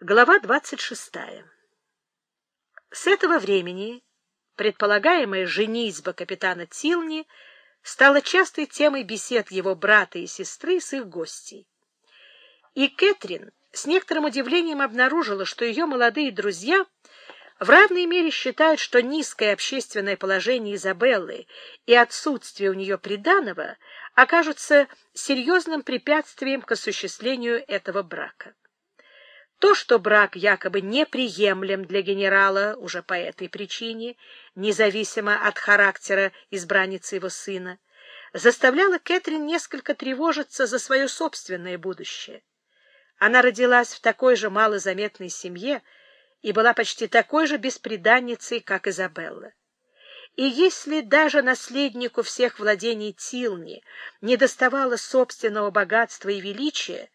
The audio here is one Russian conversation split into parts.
Глава 26. С этого времени предполагаемая женитьба капитана Тилни стала частой темой бесед его брата и сестры с их гостей. И Кэтрин с некоторым удивлением обнаружила, что ее молодые друзья в равной мере считают, что низкое общественное положение Изабеллы и отсутствие у нее приданого окажутся серьезным препятствием к осуществлению этого брака. То, что брак якобы неприемлем для генерала уже по этой причине, независимо от характера избранницы его сына, заставляло Кэтрин несколько тревожиться за свое собственное будущее. Она родилась в такой же малозаметной семье и была почти такой же бесприданницей, как Изабелла. И если даже наследнику всех владений Тилни не доставало собственного богатства и величия,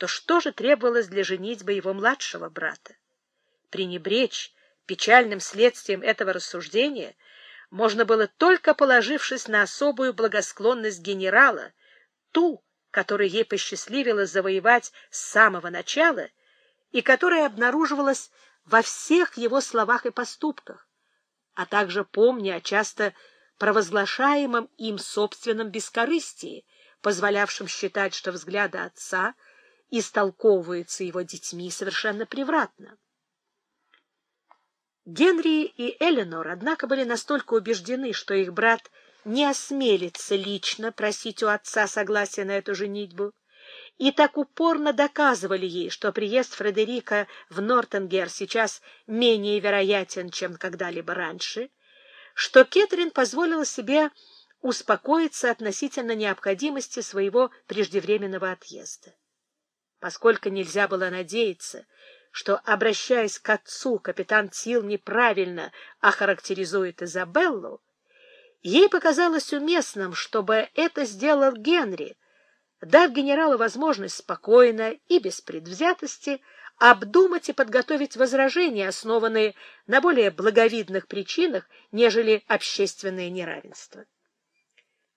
то что же требовалось для женитьбы его младшего брата? Пренебречь печальным следствием этого рассуждения можно было только положившись на особую благосклонность генерала, ту, которую ей посчастливилось завоевать с самого начала и которая обнаруживалась во всех его словах и поступках, а также помня о часто провозглашаемом им собственном бескорыстии, позволявшем считать, что взгляды отца — истолковывается его детьми совершенно превратно. Генри и Эленор, однако, были настолько убеждены, что их брат не осмелится лично просить у отца согласия на эту женитьбу, и так упорно доказывали ей, что приезд Фредерика в Нортенгер сейчас менее вероятен, чем когда-либо раньше, что Кетрин позволила себе успокоиться относительно необходимости своего преждевременного отъезда. Поскольку нельзя было надеяться, что, обращаясь к отцу, капитан Тил неправильно охарактеризует Изабеллу, ей показалось уместным, чтобы это сделал Генри, дав генералу возможность спокойно и без предвзятости обдумать и подготовить возражения, основанные на более благовидных причинах, нежели общественное неравенство.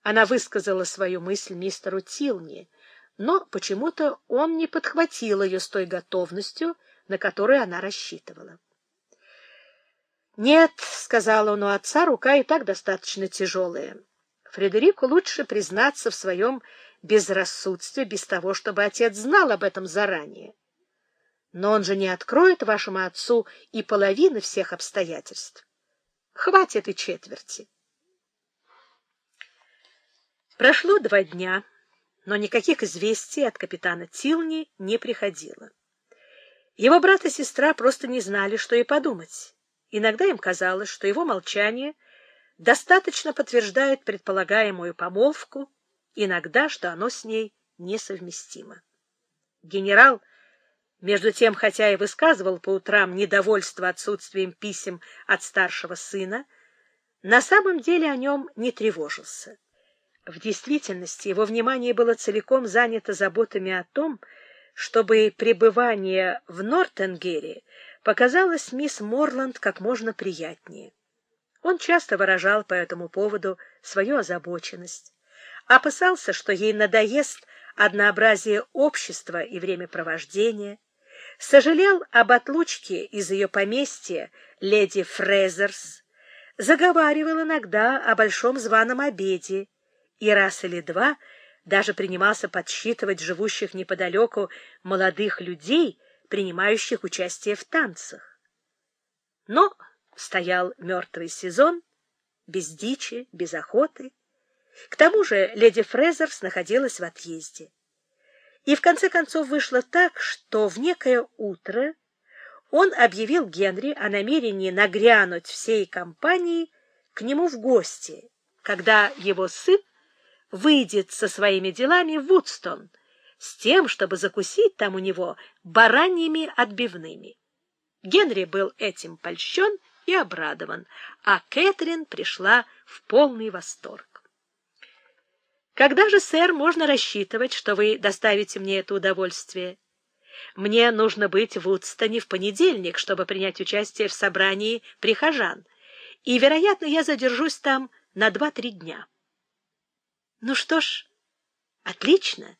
Она высказала свою мысль мистеру Тилни, но почему-то он не подхватил ее с той готовностью, на которую она рассчитывала. «Нет», — сказал он, — «у отца рука и так достаточно тяжелая. Фредерику лучше признаться в своем безрассудстве без того, чтобы отец знал об этом заранее. Но он же не откроет вашему отцу и половины всех обстоятельств. Хватит и четверти». Прошло два дня но никаких известий от капитана Тилни не приходило. Его брат и сестра просто не знали, что и подумать. Иногда им казалось, что его молчание достаточно подтверждает предполагаемую помолвку, иногда, что оно с ней несовместимо. Генерал, между тем, хотя и высказывал по утрам недовольство отсутствием писем от старшего сына, на самом деле о нем не тревожился. В действительности его внимание было целиком занято заботами о том, чтобы пребывание в Нортенгере показалось мисс Морланд как можно приятнее. Он часто выражал по этому поводу свою озабоченность, опасался, что ей надоест однообразие общества и времяпровождения, сожалел об отлучке из ее поместья леди Фрезерс, заговаривал иногда о большом званом обеде, и раз или два даже принимался подсчитывать живущих неподалеку молодых людей, принимающих участие в танцах. Но стоял мертвый сезон, без дичи, без охоты. К тому же леди Фрезерс находилась в отъезде. И в конце концов вышло так, что в некое утро он объявил Генри о намерении нагрянуть всей компанией к нему в гости, когда его сын выйдет со своими делами в Вудстон с тем, чтобы закусить там у него бараньими отбивными. Генри был этим польщен и обрадован, а Кэтрин пришла в полный восторг. «Когда же, сэр, можно рассчитывать, что вы доставите мне это удовольствие? Мне нужно быть в Вудстоне в понедельник, чтобы принять участие в собрании прихожан, и, вероятно, я задержусь там на два-три дня». Ну что ж, отлично.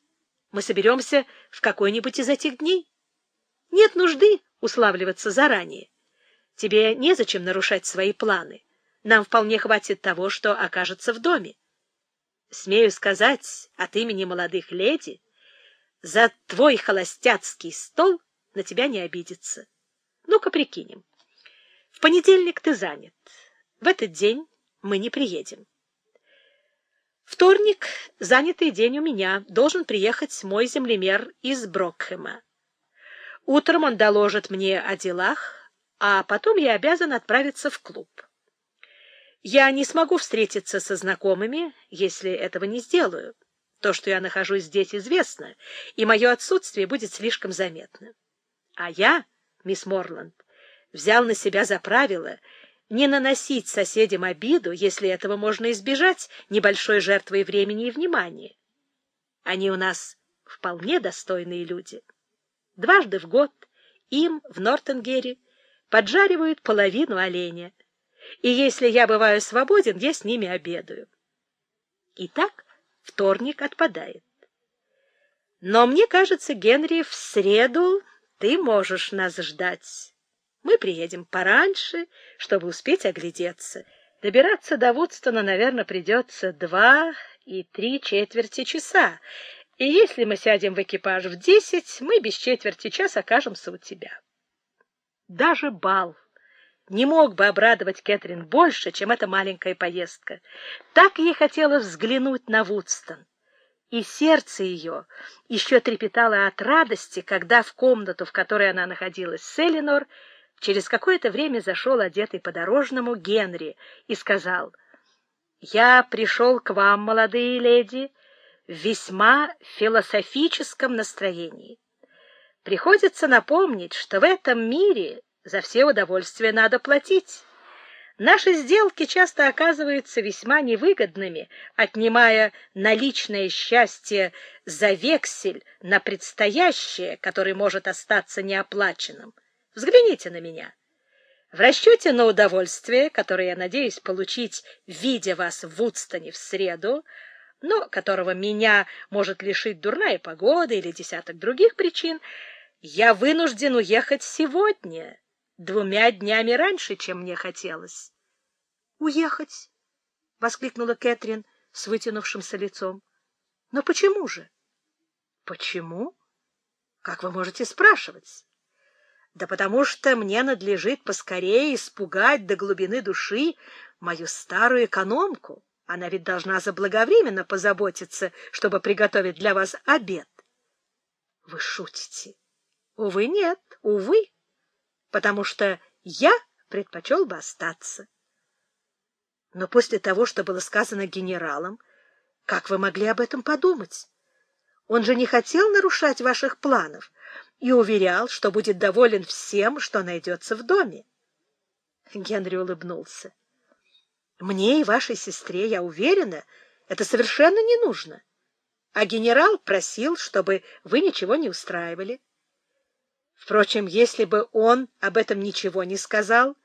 Мы соберемся в какой-нибудь из этих дней. Нет нужды уславливаться заранее. Тебе незачем нарушать свои планы. Нам вполне хватит того, что окажется в доме. Смею сказать от имени молодых леди, за твой холостяцкий стол на тебя не обидится. Ну-ка прикинем. В понедельник ты занят. В этот день мы не приедем. Вторник — занятый день у меня. Должен приехать мой землемер из Брокхэма. Утром он доложит мне о делах, а потом я обязан отправиться в клуб. Я не смогу встретиться со знакомыми, если этого не сделаю. То, что я нахожусь здесь, известно, и мое отсутствие будет слишком заметно. А я, мисс Морланд, взял на себя за правило не наносить соседям обиду, если этого можно избежать небольшой жертвой времени и внимания. Они у нас вполне достойные люди. Дважды в год им в Нортенгере поджаривают половину оленя, и если я бываю свободен, я с ними обедаю. Итак, вторник отпадает. Но мне кажется, Генри, в среду ты можешь нас ждать. Мы приедем пораньше, чтобы успеть оглядеться. Добираться до Вудстона, наверное, придется два и три четверти часа, и если мы сядем в экипаж в десять, мы без четверти часа окажемся у тебя. Даже бал не мог бы обрадовать Кэтрин больше, чем эта маленькая поездка. Так ей хотелось взглянуть на Вудстон. И сердце ее еще трепетало от радости, когда в комнату, в которой она находилась с Эленор, через какое-то время зашел одетый по-дорожному Генри и сказал, «Я пришел к вам, молодые леди, в весьма философическом настроении. Приходится напомнить, что в этом мире за все удовольствия надо платить. Наши сделки часто оказываются весьма невыгодными, отнимая наличное счастье за вексель на предстоящее, который может остаться неоплаченным. Взгляните на меня. В расчете на удовольствие, которое я надеюсь получить, видя вас в Вудстоне в среду, но которого меня может лишить дурная погода или десяток других причин, я вынужден уехать сегодня двумя днями раньше, чем мне хотелось. — Уехать? — воскликнула Кэтрин с вытянувшимся лицом. — Но почему же? — Почему? Как вы можете спрашивать? Да потому что мне надлежит поскорее испугать до глубины души мою старую экономку. Она ведь должна заблаговременно позаботиться, чтобы приготовить для вас обед. Вы шутите? Увы, нет, увы потому что я предпочел бы остаться. Но после того, что было сказано генералом, как вы могли об этом подумать? Он же не хотел нарушать ваших планов и уверял, что будет доволен всем, что найдется в доме. Генри улыбнулся. Мне и вашей сестре, я уверена, это совершенно не нужно. А генерал просил, чтобы вы ничего не устраивали. Впрочем, если бы он об этом ничего не сказал,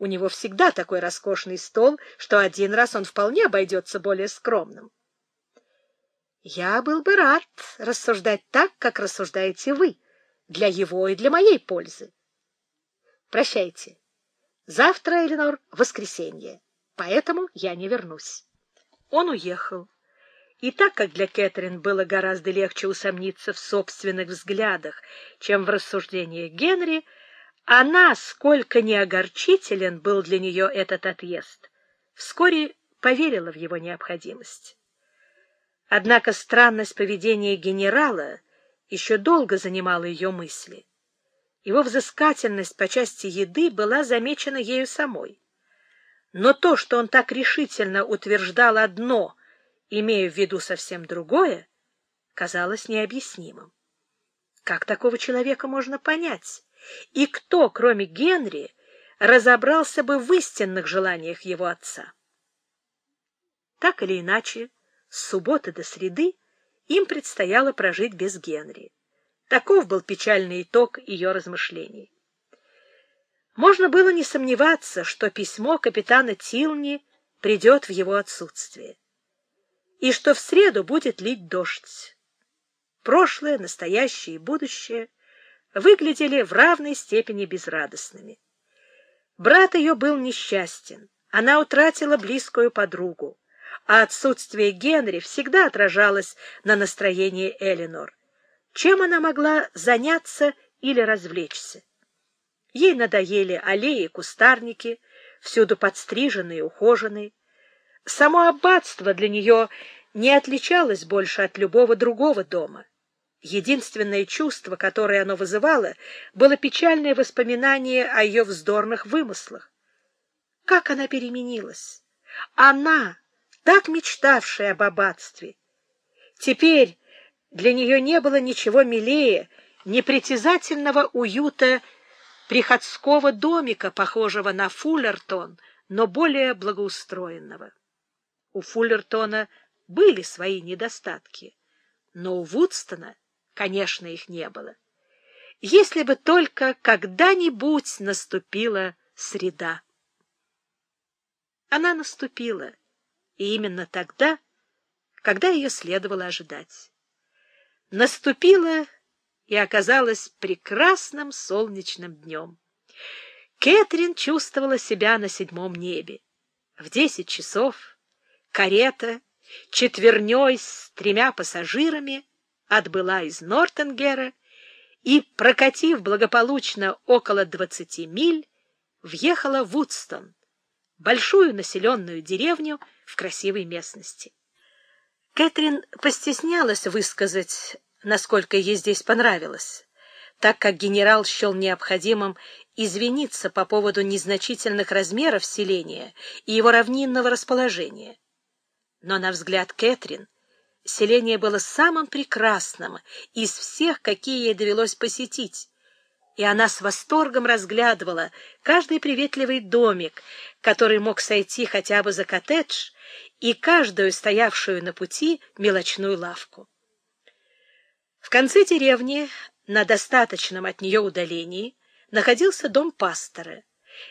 у него всегда такой роскошный стол, что один раз он вполне обойдется более скромным. Я был бы рад рассуждать так, как рассуждаете вы, для его и для моей пользы. Прощайте. Завтра, Эленор, воскресенье, поэтому я не вернусь. Он уехал. И так как для Кэтрин было гораздо легче усомниться в собственных взглядах, чем в рассуждениях Генри, она, сколько не огорчителен был для нее этот отъезд, вскоре поверила в его необходимость. Однако странность поведения генерала еще долго занимала ее мысли. Его взыскательность по части еды была замечена ею самой. Но то, что он так решительно утверждал одно — имея в виду совсем другое, казалось необъяснимым. Как такого человека можно понять? И кто, кроме Генри, разобрался бы в истинных желаниях его отца? Так или иначе, с субботы до среды им предстояло прожить без Генри. Таков был печальный итог ее размышлений. Можно было не сомневаться, что письмо капитана Тилни придет в его отсутствие и что в среду будет лить дождь. Прошлое, настоящее и будущее выглядели в равной степени безрадостными. Брат ее был несчастен, она утратила близкую подругу, а отсутствие Генри всегда отражалось на настроении Элинор. Чем она могла заняться или развлечься? Ей надоели аллеи и кустарники, всюду подстриженные и ухоженные. Само аббатство для нее не отличалось больше от любого другого дома. Единственное чувство, которое оно вызывало, было печальное воспоминание о ее вздорных вымыслах. Как она переменилась! Она, так мечтавшая об аббатстве! Теперь для нее не было ничего милее непритязательного уюта приходского домика, похожего на Фуллертон, но более благоустроенного. У Фуллертона были свои недостатки, но у Вудстона Конечно, их не было. Если бы только когда-нибудь наступила среда. Она наступила, и именно тогда, когда ее следовало ожидать. Наступила и оказалась прекрасным солнечным днем. Кэтрин чувствовала себя на седьмом небе. В десять часов карета четверней с тремя пассажирами отбыла из Нортенгера и, прокатив благополучно около двадцати миль, въехала в Вудстон, большую населенную деревню в красивой местности. Кэтрин постеснялась высказать, насколько ей здесь понравилось, так как генерал счел необходимым извиниться по поводу незначительных размеров селения и его равнинного расположения. Но, на взгляд Кэтрин, Селение было самым прекрасным из всех, какие ей довелось посетить, и она с восторгом разглядывала каждый приветливый домик, который мог сойти хотя бы за коттедж, и каждую стоявшую на пути мелочную лавку. В конце деревни, на достаточном от нее удалении, находился дом пастора,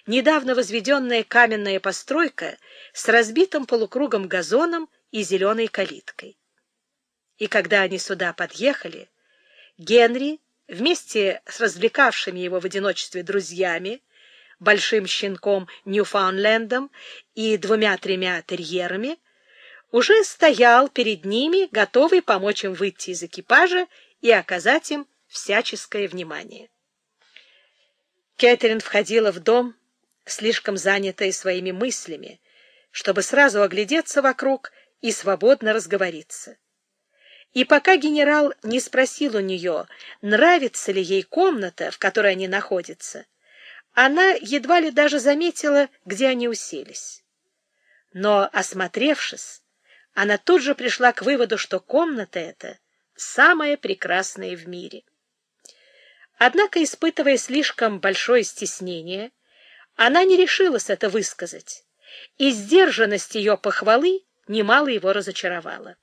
недавно возведенная каменная постройка с разбитым полукругом газоном и зеленой калиткой. И когда они сюда подъехали, Генри вместе с развлекавшими его в одиночестве друзьями, большим щенком Ньюфаунлендом и двумя-тремя терьерами, уже стоял перед ними, готовый помочь им выйти из экипажа и оказать им всяческое внимание. Кэтрин входила в дом, слишком занятая своими мыслями, чтобы сразу оглядеться вокруг и свободно разговориться. И пока генерал не спросил у нее, нравится ли ей комната, в которой они находятся, она едва ли даже заметила, где они уселись. Но, осмотревшись, она тут же пришла к выводу, что комната эта самая прекрасная в мире. Однако, испытывая слишком большое стеснение, она не решилась это высказать, и сдержанность ее похвалы немало его разочаровала.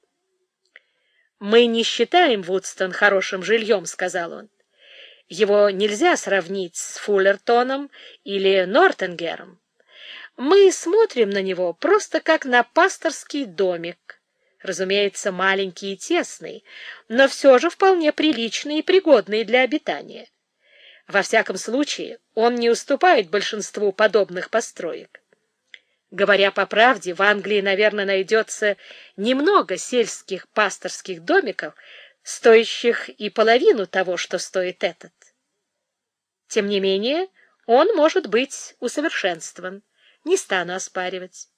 «Мы не считаем Вудстон хорошим жильем», — сказал он. «Его нельзя сравнить с Фуллертоном или Нортенгером. Мы смотрим на него просто как на пасторский домик, разумеется, маленький и тесный, но все же вполне приличный и пригодный для обитания. Во всяком случае, он не уступает большинству подобных построек. Говоря по правде, в Англии, наверное, найдется немного сельских пасторских домиков, стоящих и половину того, что стоит этот. Тем не менее, он может быть усовершенствован, не стану оспаривать.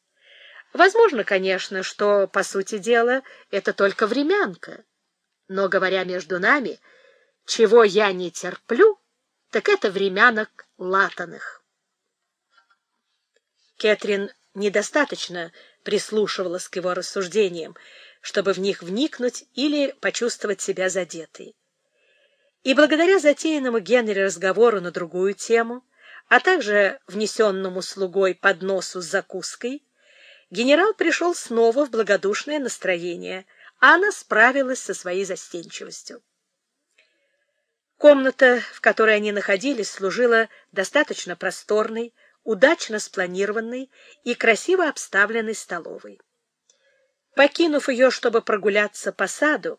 Возможно, конечно, что, по сути дела, это только времянка. Но, говоря между нами, чего я не терплю, так это времянок латаных. Кэтрин недостаточно прислушивалась к его рассуждениям, чтобы в них вникнуть или почувствовать себя задетой. И благодаря затеянному Генри разговору на другую тему, а также внесенному слугой подносу с закуской, генерал пришел снова в благодушное настроение, а она справилась со своей застенчивостью. Комната, в которой они находились, служила достаточно просторной, удачно спланированной и красиво обставленной столовой. Покинув ее, чтобы прогуляться по саду,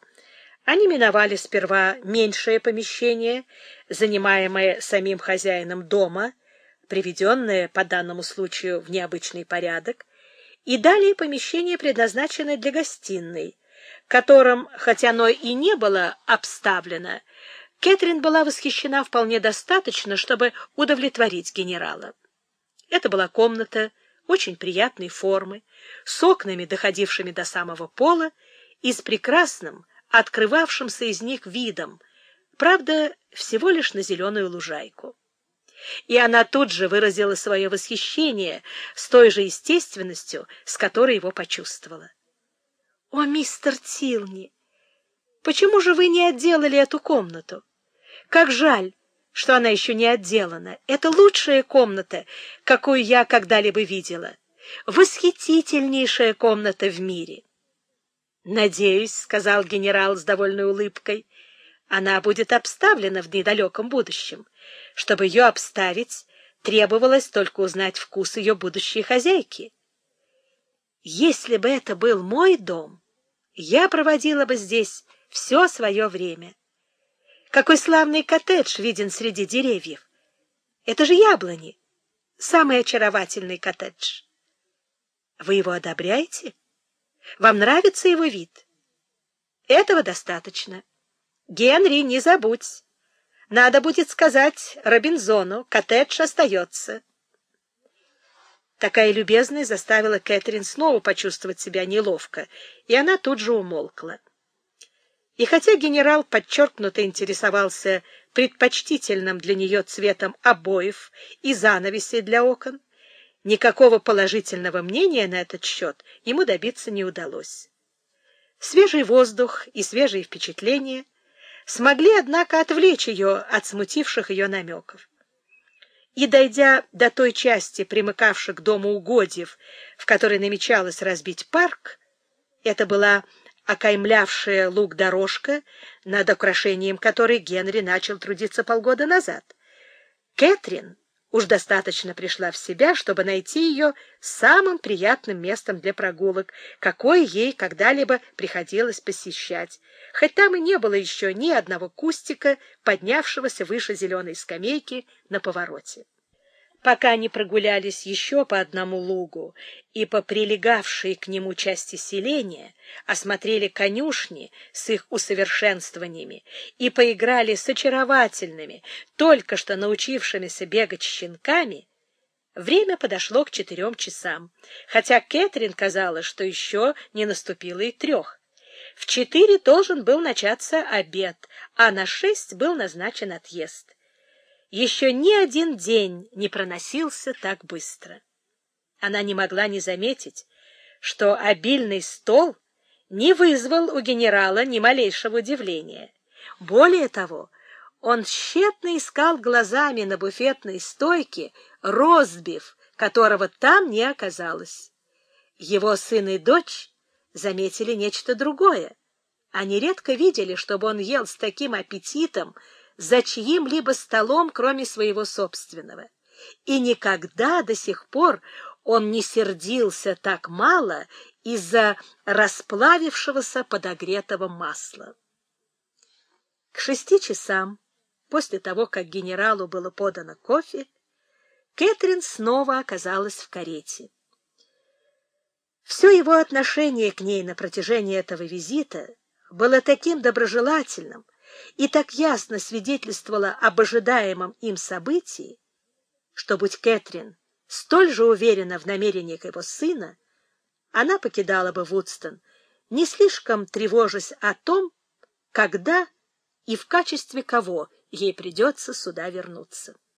Они миновали сперва меньшее помещение, занимаемое самим хозяином дома, приведенное по данному случаю в необычный порядок, и далее помещение, предназначенное для гостиной, которым, хотя оно и не было обставлено, Кэтрин была восхищена вполне достаточно, чтобы удовлетворить генерала. Это была комната очень приятной формы, с окнами, доходившими до самого пола, и с прекрасным, открывавшимся из них видом, правда, всего лишь на зеленую лужайку. И она тут же выразила свое восхищение с той же естественностью, с которой его почувствовала. — О, мистер Тилни, почему же вы не отделали эту комнату? Как жаль, что она еще не отделана. Это лучшая комната, какую я когда-либо видела. Восхитительнейшая комната в мире. «Надеюсь», — сказал генерал с довольной улыбкой, — «она будет обставлена в недалеком будущем. Чтобы ее обставить, требовалось только узнать вкус ее будущей хозяйки. Если бы это был мой дом, я проводила бы здесь все свое время. Какой славный коттедж виден среди деревьев! Это же яблони, самый очаровательный коттедж. Вы его одобряете?» Вам нравится его вид? Этого достаточно. Генри, не забудь. Надо будет сказать Робинзону, коттедж остается. Такая любезность заставила Кэтрин снова почувствовать себя неловко, и она тут же умолкла. И хотя генерал подчеркнуто интересовался предпочтительным для нее цветом обоев и занавесей для окон, Никакого положительного мнения на этот счет ему добиться не удалось. Свежий воздух и свежие впечатления смогли, однако, отвлечь ее от смутивших ее намеков. И, дойдя до той части, примыкавшей к дому угодьев, в которой намечалось разбить парк, это была окаймлявшая луг дорожка, над украшением которой Генри начал трудиться полгода назад. Кэтрин уж достаточно пришла в себя, чтобы найти ее самым приятным местом для прогулок, какое ей когда-либо приходилось посещать, хоть там и не было еще ни одного кустика, поднявшегося выше зеленой скамейки на повороте. Пока они прогулялись еще по одному лугу и по прилегавшей к нему части селения, осмотрели конюшни с их усовершенствованиями и поиграли с очаровательными, только что научившимися бегать щенками, время подошло к четырем часам, хотя Кэтрин казалось, что еще не наступило и трех. В четыре должен был начаться обед, а на шесть был назначен отъезд. Еще ни один день не проносился так быстро. Она не могла не заметить, что обильный стол не вызвал у генерала ни малейшего удивления. Более того, он тщетно искал глазами на буфетной стойке розбив, которого там не оказалось. Его сын и дочь заметили нечто другое. Они редко видели, чтобы он ел с таким аппетитом, за чьим-либо столом, кроме своего собственного. И никогда до сих пор он не сердился так мало из-за расплавившегося подогретого масла. К шести часам, после того, как генералу было подано кофе, Кэтрин снова оказалась в карете. Все его отношение к ней на протяжении этого визита было таким доброжелательным, и так ясно свидетельствовала об ожидаемом им событии, что, будь Кэтрин столь же уверена в намерениях его сына, она покидала бы Вудстон, не слишком тревожась о том, когда и в качестве кого ей придется сюда вернуться.